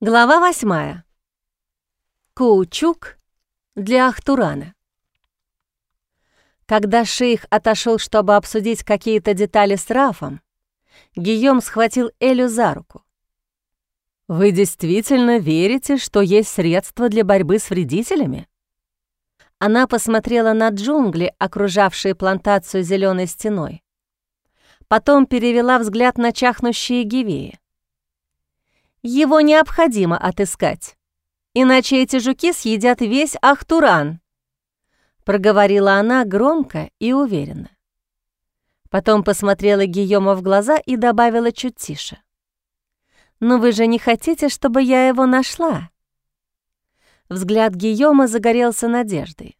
Глава восьмая. Каучук для Ахтурана. Когда шейх отошел, чтобы обсудить какие-то детали с Рафом, Гийом схватил Элю за руку. «Вы действительно верите, что есть средства для борьбы с вредителями?» Она посмотрела на джунгли, окружавшие плантацию зеленой стеной. Потом перевела взгляд на чахнущие гивеи. Его необходимо отыскать, иначе эти жуки съедят весь Ахтуран», — проговорила она громко и уверенно. Потом посмотрела Гийома в глаза и добавила чуть тише. «Но вы же не хотите, чтобы я его нашла?» Взгляд Гийома загорелся надеждой.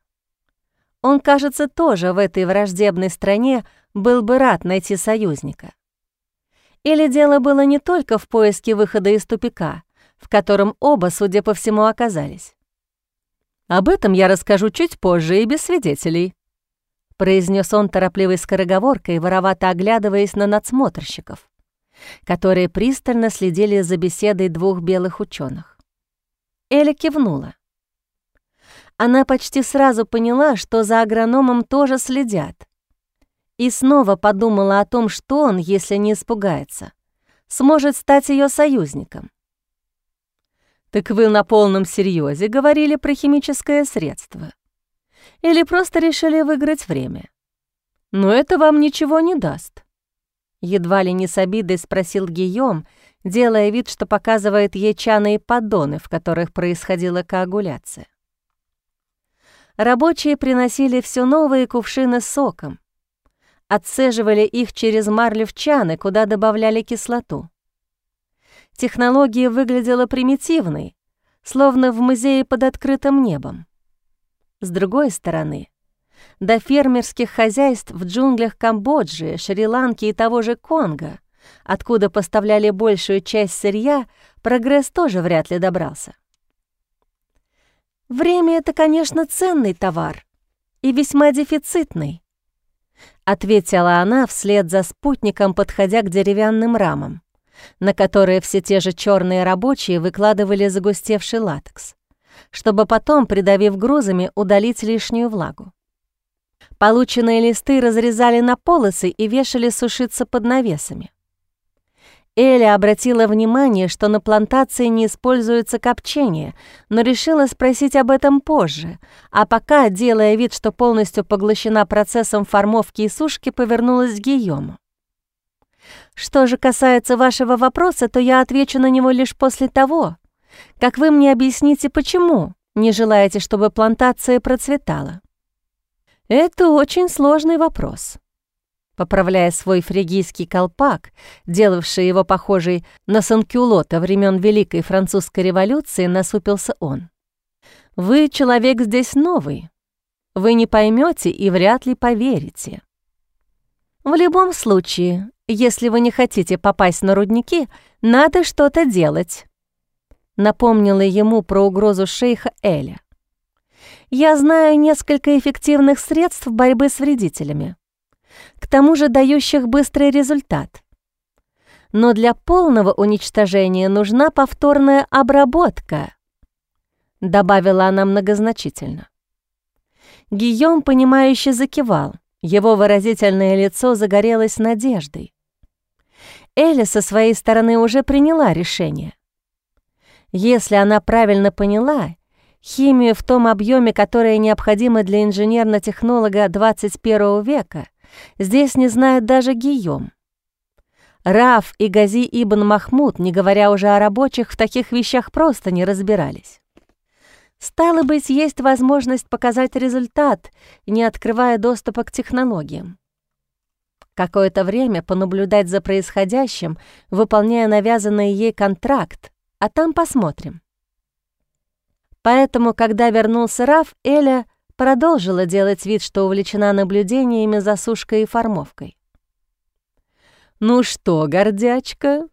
Он, кажется, тоже в этой враждебной стране был бы рад найти союзника. Или дело было не только в поиске выхода из тупика, в котором оба, судя по всему, оказались. «Об этом я расскажу чуть позже и без свидетелей», произнес он торопливой скороговоркой, воровато оглядываясь на надсмотрщиков, которые пристально следили за беседой двух белых ученых. Эля кивнула. Она почти сразу поняла, что за агрономом тоже следят, и снова подумала о том, что он, если не испугается, сможет стать ее союзником. «Так вы на полном серьезе говорили про химическое средство? Или просто решили выиграть время? Но это вам ничего не даст». Едва ли не с обидой спросил Гийом, делая вид, что показывает ей чаные поддоны, в которых происходила коагуляция. Рабочие приносили все новые кувшины с соком, отцеживали их через марлю в чаны, куда добавляли кислоту. Технология выглядела примитивной, словно в музее под открытым небом. С другой стороны, до фермерских хозяйств в джунглях Камбоджи, Шри-Ланки и того же Конго, откуда поставляли большую часть сырья, прогресс тоже вряд ли добрался. Время — это, конечно, ценный товар и весьма дефицитный, ответила она вслед за спутником, подходя к деревянным рамам, на которые все те же черные рабочие выкладывали загустевший латекс, чтобы потом, придавив грузами, удалить лишнюю влагу. Полученные листы разрезали на полосы и вешали сушиться под навесами. Эля обратила внимание, что на плантации не используется копчение, но решила спросить об этом позже, а пока, делая вид, что полностью поглощена процессом формовки и сушки, повернулась к Гийому. «Что же касается вашего вопроса, то я отвечу на него лишь после того, как вы мне объясните, почему не желаете, чтобы плантация процветала». «Это очень сложный вопрос», Поправляя свой фригийский колпак, делавший его похожий на санкюлота времен Великой Французской революции, насупился он. «Вы человек здесь новый. Вы не поймете и вряд ли поверите. В любом случае, если вы не хотите попасть на рудники, надо что-то делать», напомнила ему про угрозу шейха Эля. «Я знаю несколько эффективных средств борьбы с вредителями к тому же дающих быстрый результат. Но для полного уничтожения нужна повторная обработка, добавила она многозначительно. Гийом, понимающе закивал, его выразительное лицо загорелось надеждой. Эля со своей стороны уже приняла решение. Если она правильно поняла, химию в том объеме, которое необходимо для инженерно-технолога 21 века, Здесь не знает даже Гийом. Раф и Гази Ибн Махмуд, не говоря уже о рабочих, в таких вещах просто не разбирались. Стало быть, есть возможность показать результат, не открывая доступа к технологиям. Какое-то время понаблюдать за происходящим, выполняя навязанный ей контракт, а там посмотрим. Поэтому, когда вернулся Раф, Эля продолжила делать вид, что увлечена наблюдениями за сушкой и формовкой. «Ну что, гордячка,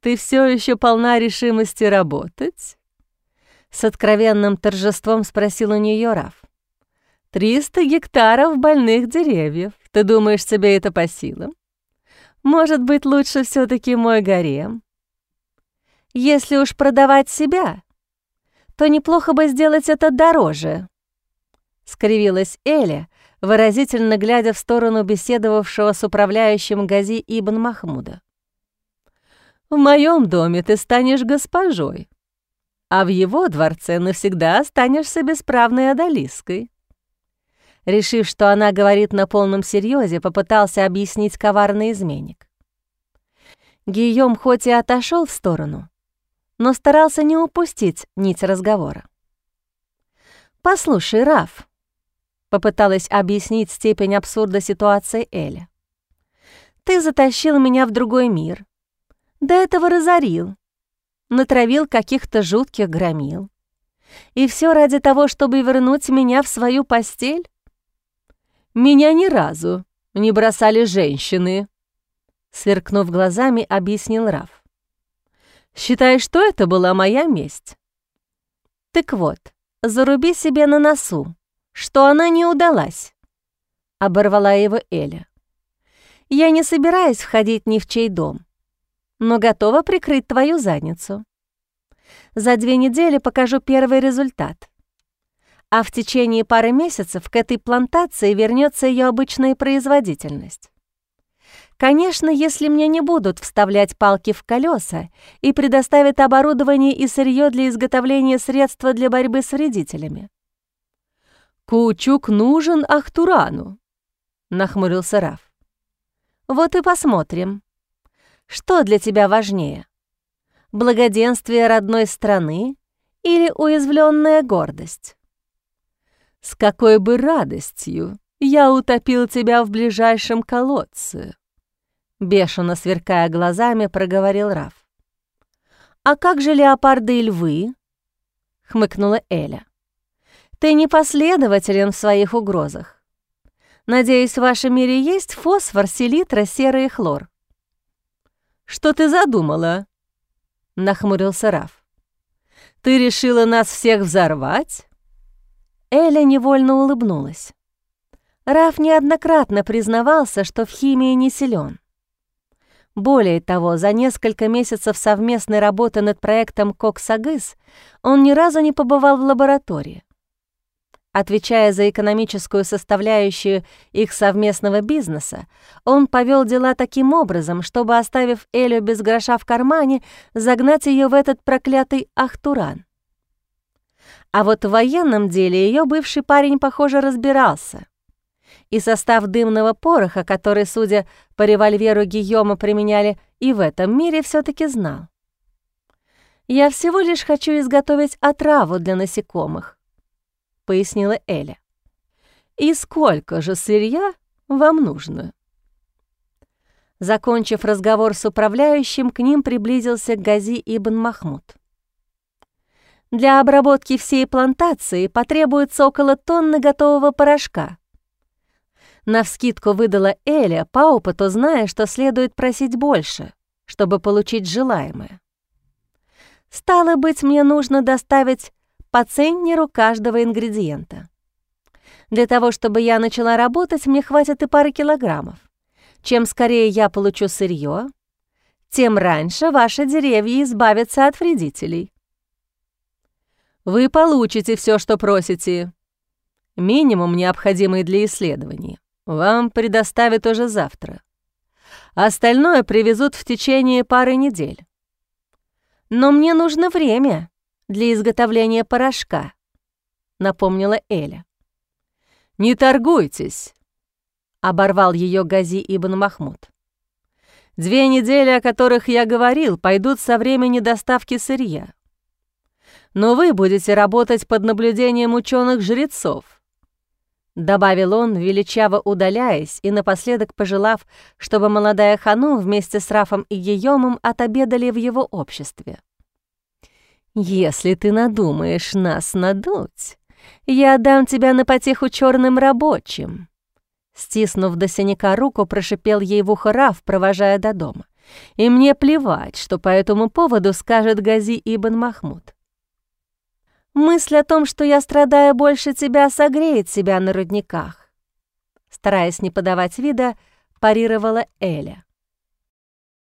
ты все еще полна решимости работать?» С откровенным торжеством спросил у нее Раф. «Триста гектаров больных деревьев. Ты думаешь, себе это по силам? Может быть, лучше все таки мой гарем?» Если уж продавать себя, то неплохо бы сделать это дороже», — скривилась Эля, выразительно глядя в сторону беседовавшего с управляющим Гази Ибн Махмуда. «В моем доме ты станешь госпожой, а в его дворце навсегда останешься бесправной одолиской». Решив, что она говорит на полном серьезе, попытался объяснить коварный изменник. Гийом хоть и отошел в сторону, но старался не упустить нить разговора. «Послушай, Раф», — попыталась объяснить степень абсурда ситуации Эля. «Ты затащил меня в другой мир. До этого разорил, натравил каких-то жутких громил. И все ради того, чтобы вернуть меня в свою постель? Меня ни разу не бросали женщины, сверкнув глазами, объяснил Раф. Считай, что это была моя месть. Так вот, заруби себе на носу, что она не удалась, оборвала его Эля. Я не собираюсь входить ни в чей дом, но готова прикрыть твою задницу. За две недели покажу первый результат а в течение пары месяцев к этой плантации вернется ее обычная производительность. Конечно, если мне не будут вставлять палки в колеса и предоставят оборудование и сырье для изготовления средства для борьбы с вредителями. «Кучук нужен Ахтурану», — нахмурился Раф. «Вот и посмотрим. Что для тебя важнее? Благоденствие родной страны или уязвленная гордость?» С какой бы радостью я утопил тебя в ближайшем колодце!» Бешено сверкая глазами, проговорил Раф. «А как же леопарды и львы?» — хмыкнула Эля. «Ты непоследователен в своих угрозах. Надеюсь, в вашем мире есть фосфор, селитра, сера и хлор». «Что ты задумала?» — нахмурился Раф. «Ты решила нас всех взорвать?» Эля невольно улыбнулась. Раф неоднократно признавался, что в химии не силен. Более того, за несколько месяцев совместной работы над проектом «Коксагыс» он ни разу не побывал в лаборатории. Отвечая за экономическую составляющую их совместного бизнеса, он повел дела таким образом, чтобы, оставив Элю без гроша в кармане, загнать ее в этот проклятый Ахтуран. А вот в военном деле ее бывший парень, похоже, разбирался. И состав дымного пороха, который, судя по револьверу Гийома, применяли и в этом мире, все таки знал. «Я всего лишь хочу изготовить отраву для насекомых», — пояснила Эля. «И сколько же сырья вам нужно?» Закончив разговор с управляющим, к ним приблизился Гази Ибн Махмуд. Для обработки всей плантации потребуется около тонны готового порошка. Навскидку выдала Эля, по опыту зная, что следует просить больше, чтобы получить желаемое. Стало быть, мне нужно доставить по центнеру каждого ингредиента. Для того, чтобы я начала работать, мне хватит и пары килограммов. Чем скорее я получу сырье, тем раньше ваши деревья избавятся от вредителей. Вы получите все, что просите. Минимум, необходимый для исследований, вам предоставят уже завтра. Остальное привезут в течение пары недель. Но мне нужно время для изготовления порошка, напомнила Эля. Не торгуйтесь, оборвал ее Гази Ибн Махмуд. Две недели, о которых я говорил, пойдут со времени доставки сырья но вы будете работать под наблюдением ученых-жрецов», — добавил он, величаво удаляясь и напоследок пожелав, чтобы молодая Хану вместе с Рафом и Гийомом отобедали в его обществе. «Если ты надумаешь нас надуть, я дам тебя на потеху черным рабочим», Стиснув до синяка руку, прошипел ей в ухо Раф, провожая до дома. «И мне плевать, что по этому поводу скажет Гази Ибн Махмуд. Мысль о том, что я страдаю больше тебя, согреет себя на рудниках. Стараясь не подавать вида, парировала Эля.